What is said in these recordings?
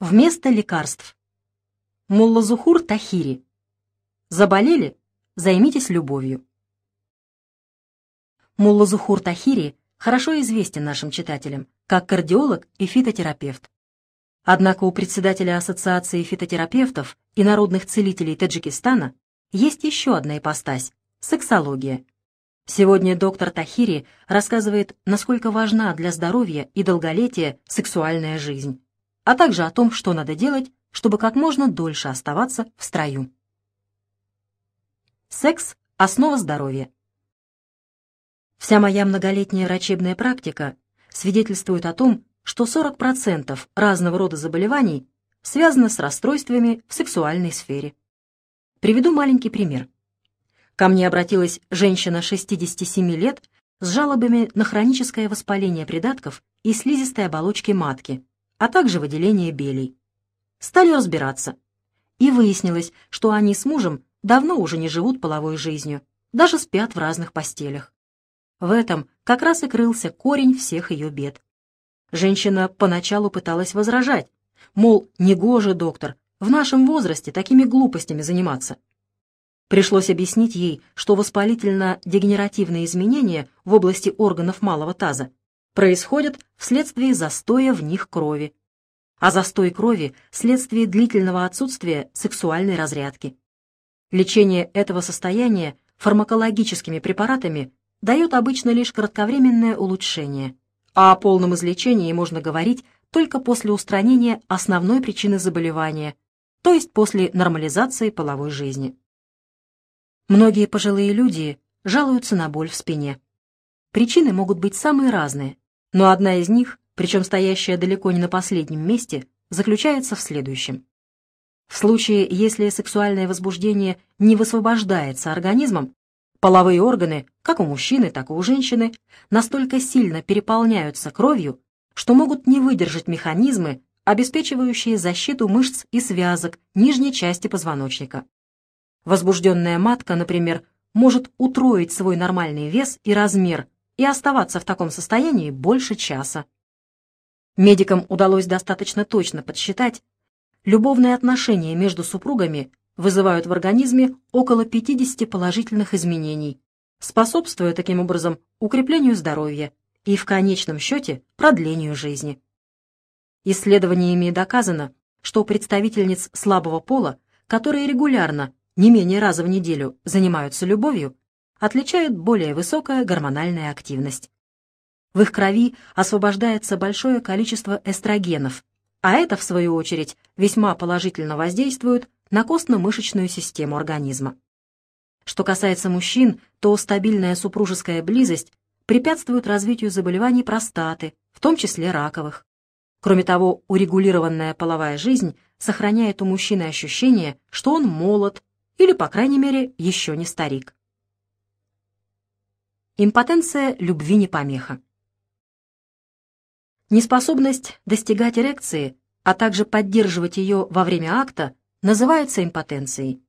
Вместо лекарств. Муллазухур Тахири. Заболели? Займитесь любовью. Муллазухур Тахири хорошо известен нашим читателям как кардиолог и фитотерапевт. Однако у председателя Ассоциации фитотерапевтов и народных целителей Таджикистана есть еще одна ипостась – сексология. Сегодня доктор Тахири рассказывает, насколько важна для здоровья и долголетия сексуальная жизнь а также о том, что надо делать, чтобы как можно дольше оставаться в строю. Секс – основа здоровья. Вся моя многолетняя врачебная практика свидетельствует о том, что 40% разного рода заболеваний связано с расстройствами в сексуальной сфере. Приведу маленький пример. Ко мне обратилась женщина 67 лет с жалобами на хроническое воспаление придатков и слизистой оболочки матки, а также выделение белей. Стали разбираться. И выяснилось, что они с мужем давно уже не живут половой жизнью, даже спят в разных постелях. В этом как раз и крылся корень всех ее бед. Женщина поначалу пыталась возражать, мол, негоже, доктор, в нашем возрасте такими глупостями заниматься. Пришлось объяснить ей, что воспалительно-дегенеративные изменения в области органов малого таза происходят вследствие застоя в них крови, а застой крови – следствие длительного отсутствия сексуальной разрядки. Лечение этого состояния фармакологическими препаратами дает обычно лишь кратковременное улучшение, а о полном излечении можно говорить только после устранения основной причины заболевания, то есть после нормализации половой жизни. Многие пожилые люди жалуются на боль в спине. Причины могут быть самые разные, но одна из них, причем стоящая далеко не на последнем месте, заключается в следующем. В случае, если сексуальное возбуждение не высвобождается организмом, половые органы, как у мужчины, так и у женщины, настолько сильно переполняются кровью, что могут не выдержать механизмы, обеспечивающие защиту мышц и связок нижней части позвоночника. Возбужденная матка, например, может утроить свой нормальный вес и размер и оставаться в таком состоянии больше часа. Медикам удалось достаточно точно подсчитать, любовные отношения между супругами вызывают в организме около 50 положительных изменений, способствуя таким образом укреплению здоровья и в конечном счете продлению жизни. Исследованиями доказано, что у представительниц слабого пола, которые регулярно, не менее раза в неделю, занимаются любовью, отличает более высокая гормональная активность. В их крови освобождается большое количество эстрогенов, а это, в свою очередь, весьма положительно воздействует на костно-мышечную систему организма. Что касается мужчин, то стабильная супружеская близость препятствует развитию заболеваний простаты, в том числе раковых. Кроме того, урегулированная половая жизнь сохраняет у мужчины ощущение, что он молод или, по крайней мере, еще не старик. Импотенция любви не помеха. Неспособность достигать эрекции, а также поддерживать ее во время акта, называется импотенцией.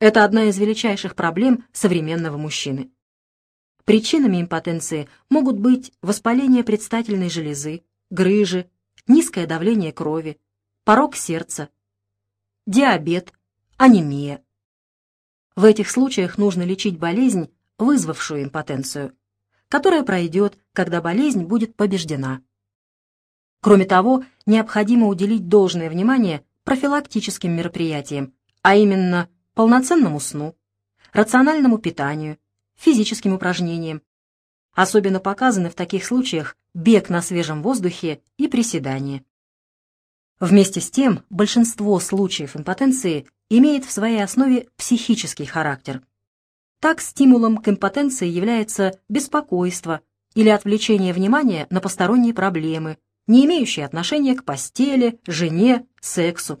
Это одна из величайших проблем современного мужчины. Причинами импотенции могут быть воспаление предстательной железы, грыжи, низкое давление крови, порог сердца, диабет, анемия. В этих случаях нужно лечить болезнь вызвавшую импотенцию, которая пройдет, когда болезнь будет побеждена. Кроме того, необходимо уделить должное внимание профилактическим мероприятиям, а именно полноценному сну, рациональному питанию, физическим упражнениям. Особенно показаны в таких случаях бег на свежем воздухе и приседания. Вместе с тем, большинство случаев импотенции имеет в своей основе психический характер – так стимулом к импотенции является беспокойство или отвлечение внимания на посторонние проблемы, не имеющие отношения к постели, жене, сексу.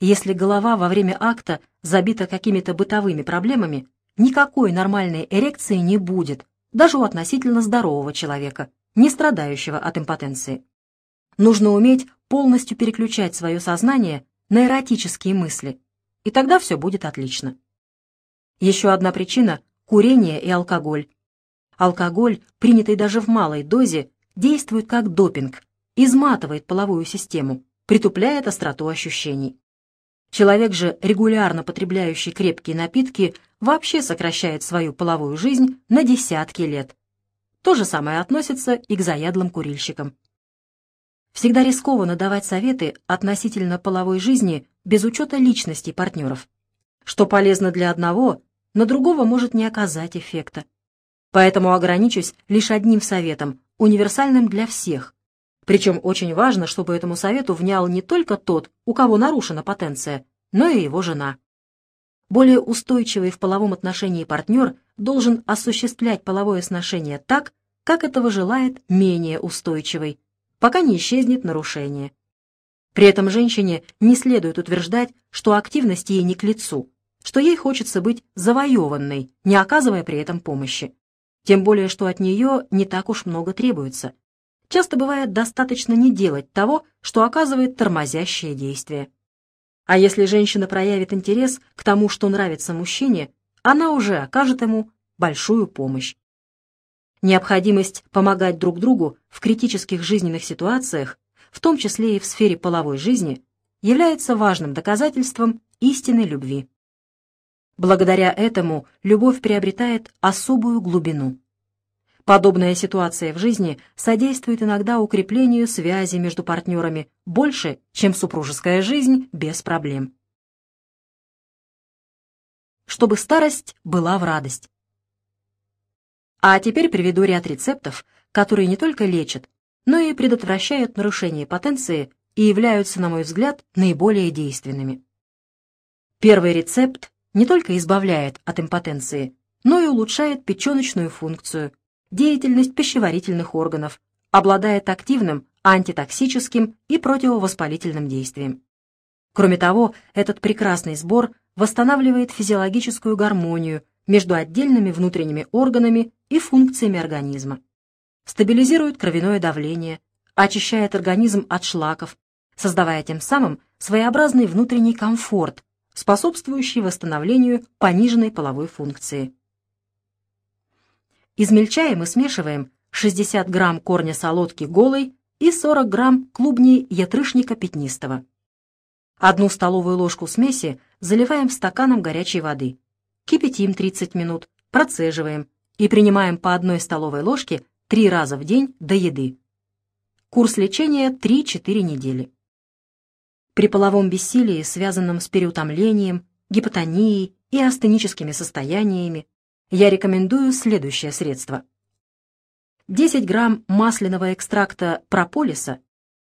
Если голова во время акта забита какими-то бытовыми проблемами, никакой нормальной эрекции не будет, даже у относительно здорового человека, не страдающего от импотенции. Нужно уметь полностью переключать свое сознание на эротические мысли, и тогда все будет отлично. Еще одна причина – курение и алкоголь. Алкоголь, принятый даже в малой дозе, действует как допинг, изматывает половую систему, притупляет остроту ощущений. Человек же, регулярно потребляющий крепкие напитки, вообще сокращает свою половую жизнь на десятки лет. То же самое относится и к заядлым курильщикам. Всегда рискованно давать советы относительно половой жизни без учета личностей партнеров. Что полезно для одного, на другого может не оказать эффекта. Поэтому ограничусь лишь одним советом, универсальным для всех. Причем очень важно, чтобы этому совету внял не только тот, у кого нарушена потенция, но и его жена. Более устойчивый в половом отношении партнер должен осуществлять половое сношение так, как этого желает менее устойчивый, пока не исчезнет нарушение. При этом женщине не следует утверждать, что активность ей не к лицу, что ей хочется быть завоеванной, не оказывая при этом помощи. Тем более, что от нее не так уж много требуется. Часто бывает достаточно не делать того, что оказывает тормозящее действие. А если женщина проявит интерес к тому, что нравится мужчине, она уже окажет ему большую помощь. Необходимость помогать друг другу в критических жизненных ситуациях, в том числе и в сфере половой жизни, является важным доказательством истинной любви. Благодаря этому любовь приобретает особую глубину. Подобная ситуация в жизни содействует иногда укреплению связи между партнерами больше, чем супружеская жизнь без проблем. Чтобы старость была в радость. А теперь приведу ряд рецептов, которые не только лечат, но и предотвращают нарушение потенции и являются, на мой взгляд, наиболее действенными. Первый рецепт не только избавляет от импотенции, но и улучшает печеночную функцию, деятельность пищеварительных органов, обладает активным антитоксическим и противовоспалительным действием. Кроме того, этот прекрасный сбор восстанавливает физиологическую гармонию между отдельными внутренними органами и функциями организма, стабилизирует кровяное давление, очищает организм от шлаков, создавая тем самым своеобразный внутренний комфорт, способствующий восстановлению пониженной половой функции. Измельчаем и смешиваем 60 грамм корня солодки голой и 40 грамм клубней ятрышника пятнистого. Одну столовую ложку смеси заливаем стаканом горячей воды. Кипятим 30 минут, процеживаем и принимаем по одной столовой ложке три раза в день до еды. Курс лечения 3-4 недели. При половом бессилии, связанном с переутомлением, гипотонией и астеническими состояниями, я рекомендую следующее средство. 10 грамм масляного экстракта прополиса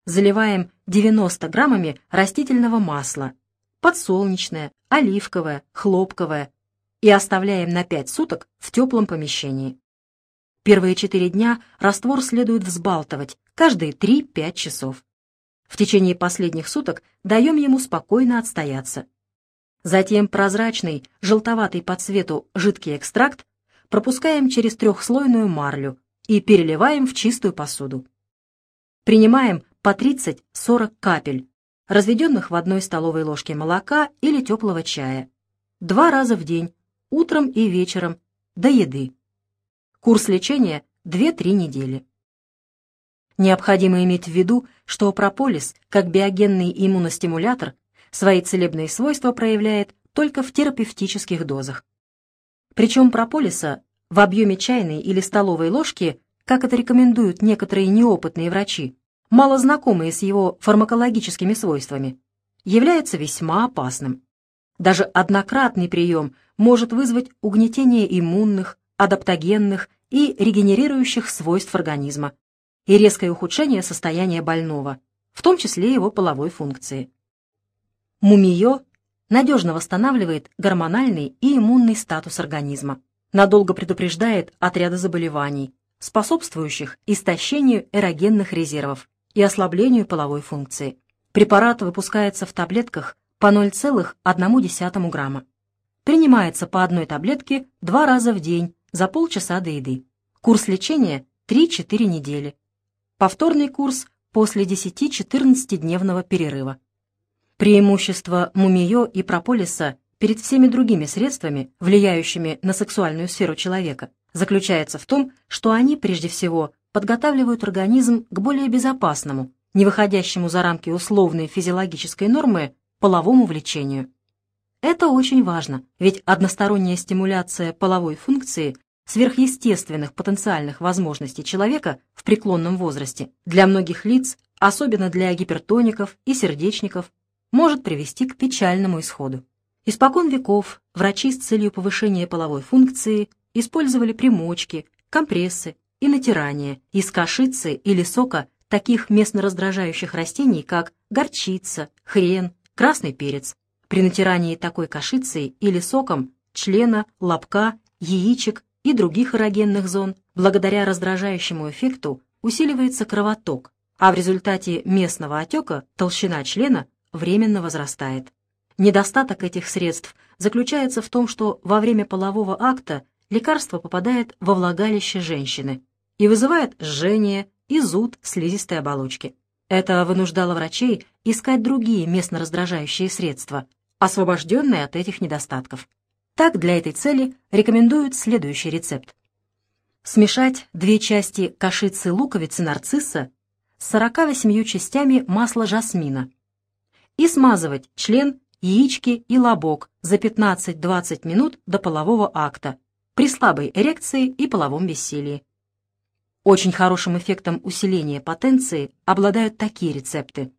заливаем 90 граммами растительного масла, подсолнечное, оливковое, хлопковое, и оставляем на 5 суток в теплом помещении. Первые 4 дня раствор следует взбалтывать каждые 3-5 часов. В течение последних суток даем ему спокойно отстояться. Затем прозрачный, желтоватый по цвету жидкий экстракт пропускаем через трехслойную марлю и переливаем в чистую посуду. Принимаем по 30-40 капель, разведенных в одной столовой ложке молока или теплого чая, два раза в день, утром и вечером, до еды. Курс лечения 2-3 недели. Необходимо иметь в виду, что прополис, как биогенный иммуностимулятор, свои целебные свойства проявляет только в терапевтических дозах. Причем прополиса в объеме чайной или столовой ложки, как это рекомендуют некоторые неопытные врачи, мало знакомые с его фармакологическими свойствами, является весьма опасным. Даже однократный прием может вызвать угнетение иммунных, адаптогенных и регенерирующих свойств организма, и резкое ухудшение состояния больного, в том числе его половой функции. Мумиё надежно восстанавливает гормональный и иммунный статус организма, надолго предупреждает от ряда заболеваний, способствующих истощению эрогенных резервов и ослаблению половой функции. Препарат выпускается в таблетках по 0,1 грамма. Принимается по одной таблетке два раза в день за полчаса до еды. Курс лечения 3-4 недели. Повторный курс после 10-14-дневного перерыва. Преимущество мумиё и прополиса перед всеми другими средствами, влияющими на сексуальную сферу человека, заключается в том, что они, прежде всего, подготавливают организм к более безопасному, не выходящему за рамки условной физиологической нормы, половому влечению. Это очень важно, ведь односторонняя стимуляция половой функции сверхъестественных потенциальных возможностей человека в преклонном возрасте для многих лиц, особенно для гипертоников и сердечников, может привести к печальному исходу. Испокон веков врачи с целью повышения половой функции использовали примочки, компрессы и натирание из кашицы или сока таких местно раздражающих растений, как горчица, хрен, красный перец. При натирании такой кашицей или соком члена, лобка, яичек и других эрогенных зон, благодаря раздражающему эффекту, усиливается кровоток, а в результате местного отека толщина члена временно возрастает. Недостаток этих средств заключается в том, что во время полового акта лекарство попадает во влагалище женщины и вызывает жжение и зуд слизистой оболочки. Это вынуждало врачей искать другие местно раздражающие средства, освобожденные от этих недостатков. Так, для этой цели рекомендуют следующий рецепт. Смешать две части кашицы луковицы нарцисса с 48 частями масла жасмина и смазывать член, яички и лобок за 15-20 минут до полового акта при слабой эрекции и половом бессилии. Очень хорошим эффектом усиления потенции обладают такие рецепты.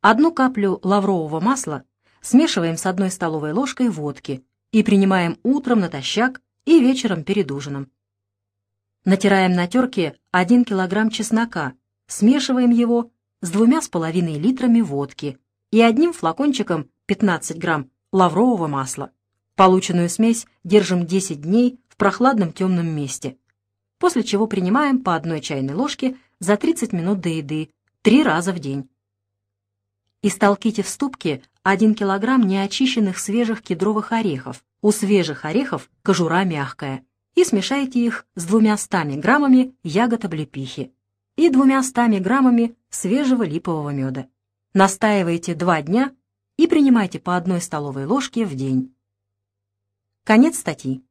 Одну каплю лаврового масла смешиваем с одной столовой ложкой водки и принимаем утром натощак и вечером перед ужином. Натираем на терке 1 кг чеснока, смешиваем его с двумя с половиной литрами водки и одним флакончиком 15 грамм лаврового масла. Полученную смесь держим 10 дней в прохладном темном месте, после чего принимаем по одной чайной ложке за 30 минут до еды, три раза в день. Истолките в ступке 1 килограмм неочищенных свежих кедровых орехов. У свежих орехов кожура мягкая. И смешайте их с 200 граммами ягод облепихи и 200 граммами свежего липового меда. Настаивайте 2 дня и принимайте по одной столовой ложке в день. Конец статьи.